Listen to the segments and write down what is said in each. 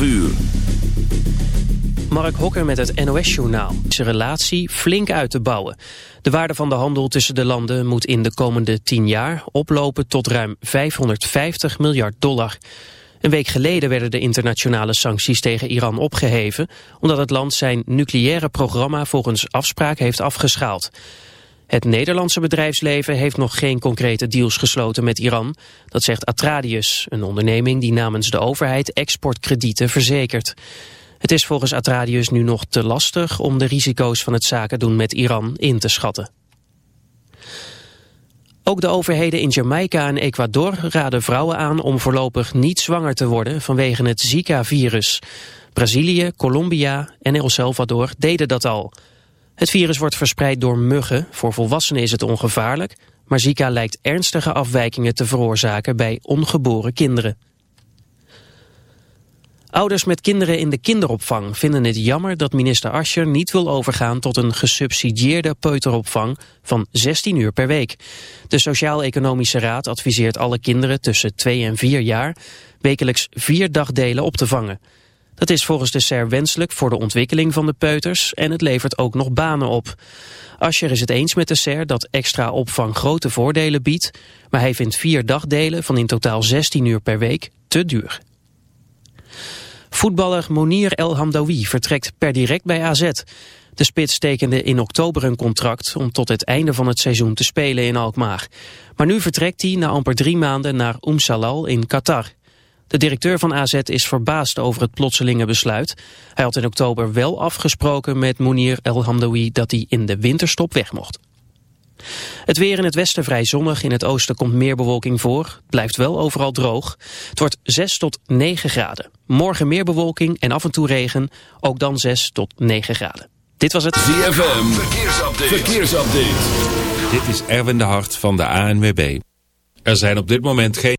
12 uur. Mark Hokker met het NOS-journaal. Zijn relatie flink uit te bouwen. De waarde van de handel tussen de landen moet in de komende 10 jaar oplopen tot ruim 550 miljard dollar. Een week geleden werden de internationale sancties tegen Iran opgeheven... omdat het land zijn nucleaire programma volgens afspraak heeft afgeschaald. Het Nederlandse bedrijfsleven heeft nog geen concrete deals gesloten met Iran. Dat zegt Atradius, een onderneming die namens de overheid exportkredieten verzekert. Het is volgens Atradius nu nog te lastig om de risico's van het zaken doen met Iran in te schatten. Ook de overheden in Jamaica en Ecuador raden vrouwen aan om voorlopig niet zwanger te worden vanwege het Zika-virus. Brazilië, Colombia en El Salvador deden dat al. Het virus wordt verspreid door muggen. Voor volwassenen is het ongevaarlijk, maar Zika lijkt ernstige afwijkingen te veroorzaken bij ongeboren kinderen. Ouders met kinderen in de kinderopvang vinden het jammer dat minister Ascher niet wil overgaan tot een gesubsidieerde peuteropvang van 16 uur per week. De Sociaal-Economische Raad adviseert alle kinderen tussen 2 en 4 jaar wekelijks vier dagdelen op te vangen. Dat is volgens de SER wenselijk voor de ontwikkeling van de peuters en het levert ook nog banen op. Ascher is het eens met de SER dat extra opvang grote voordelen biedt, maar hij vindt vier dagdelen van in totaal 16 uur per week te duur. Voetballer Monir El Hamdawi vertrekt per direct bij AZ. De spits tekende in oktober een contract om tot het einde van het seizoen te spelen in Alkmaar. Maar nu vertrekt hij na amper drie maanden naar Umm Salal in Qatar. De directeur van AZ is verbaasd over het plotselinge besluit. Hij had in oktober wel afgesproken met Monir El Hamdawi dat hij in de winterstop weg mocht. Het weer in het westen vrij zonnig, in het oosten komt meer bewolking voor. Het blijft wel overal droog. Het wordt 6 tot 9 graden. Morgen meer bewolking en af en toe regen, ook dan 6 tot 9 graden. Dit was het ZFM, verkeersupdate. verkeersupdate. Dit is Erwin de Hart van de ANWB. Er zijn op dit moment geen...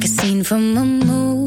like a scene from a movie.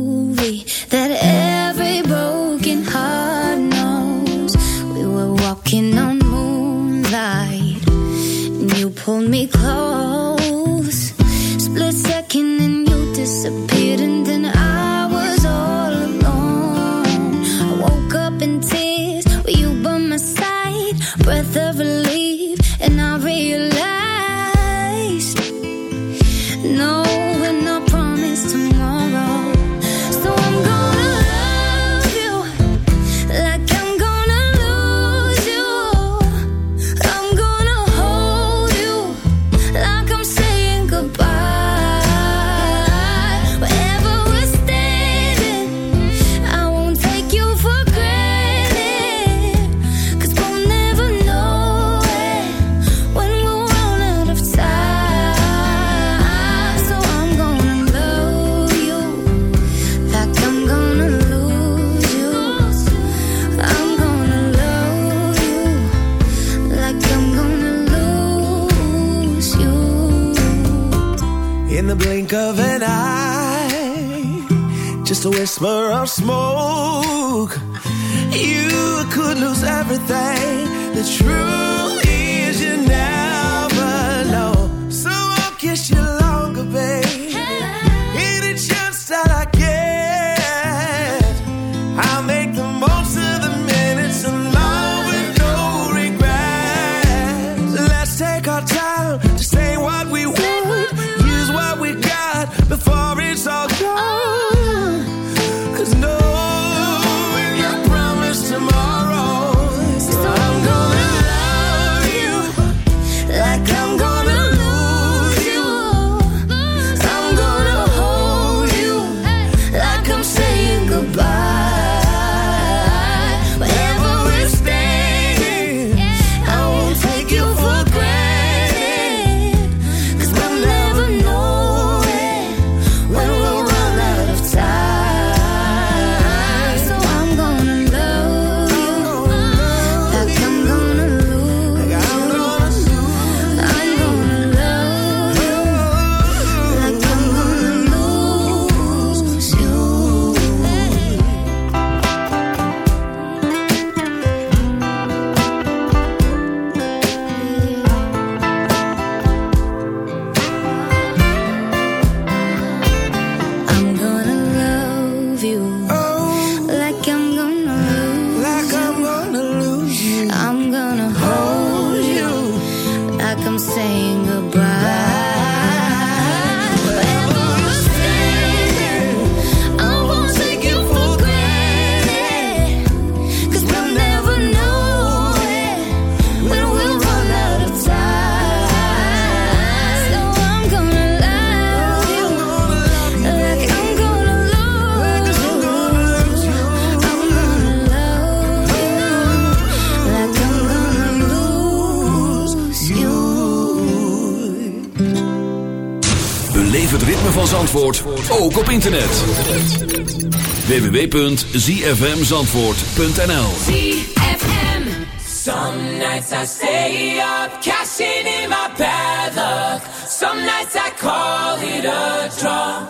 internet. www.zfmzandvoort.nl ZFM Some nights I stay up, cashing in my bad luck. Some nights I call it a draw.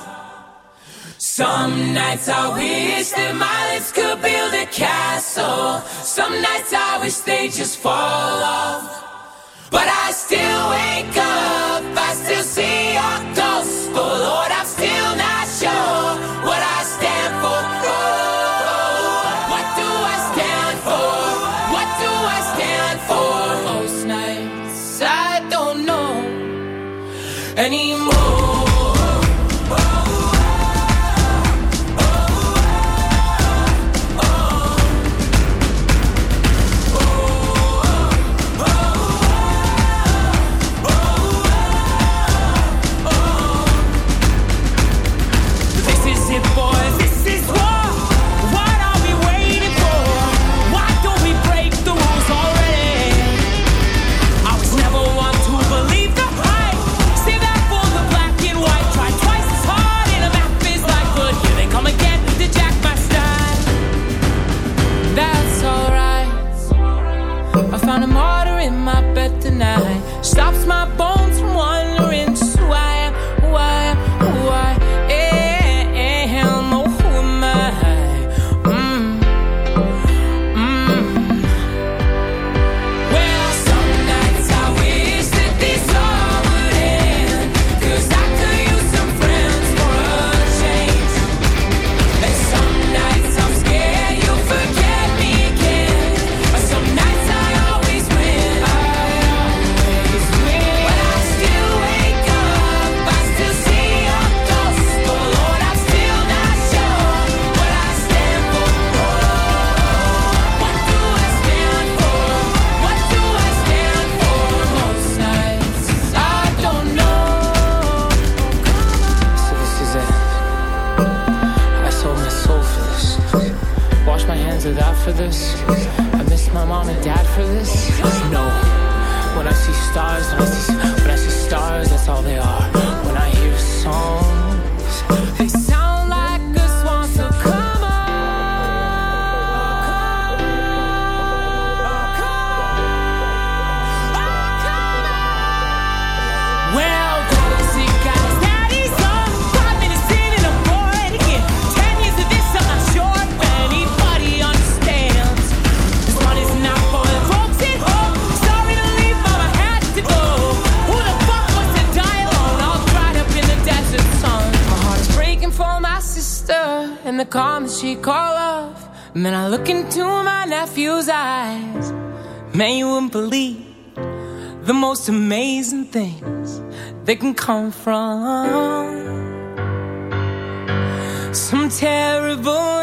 Some nights I wish that my lips could build a castle. Some nights I wish they just fall off. But I still wake up, I still see a ghost. Oh Lord, stars, when stars, that's all they are. most amazing things they can come from. Some terrible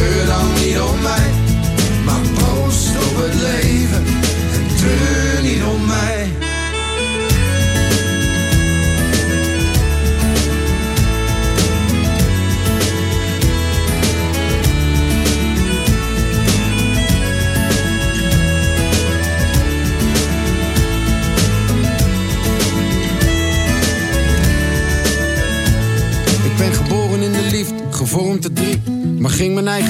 treur dan niet om mij. Maar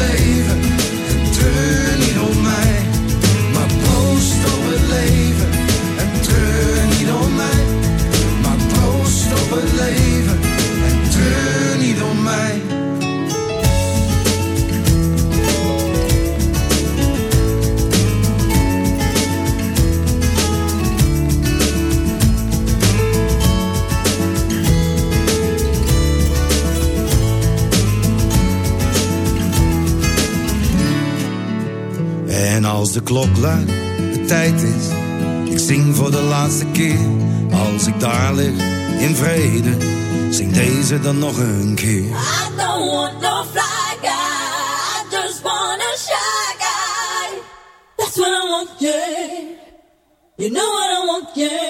leven En als de klok luidt, de tijd is. Ik zing voor de laatste keer. Als ik daar lig, in vrede. Zing deze dan nog een keer. I don't want no fly guy. I just want a shy guy. That's what I want, yeah. You know what I want, yeah.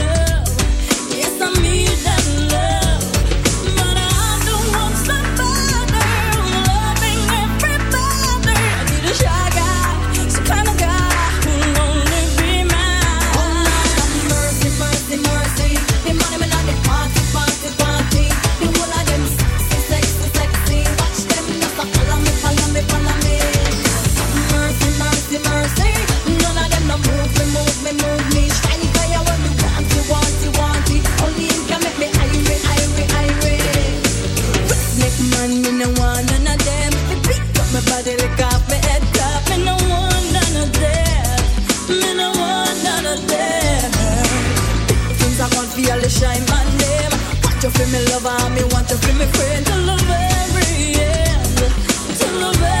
really want to be my friend till the very end, till the very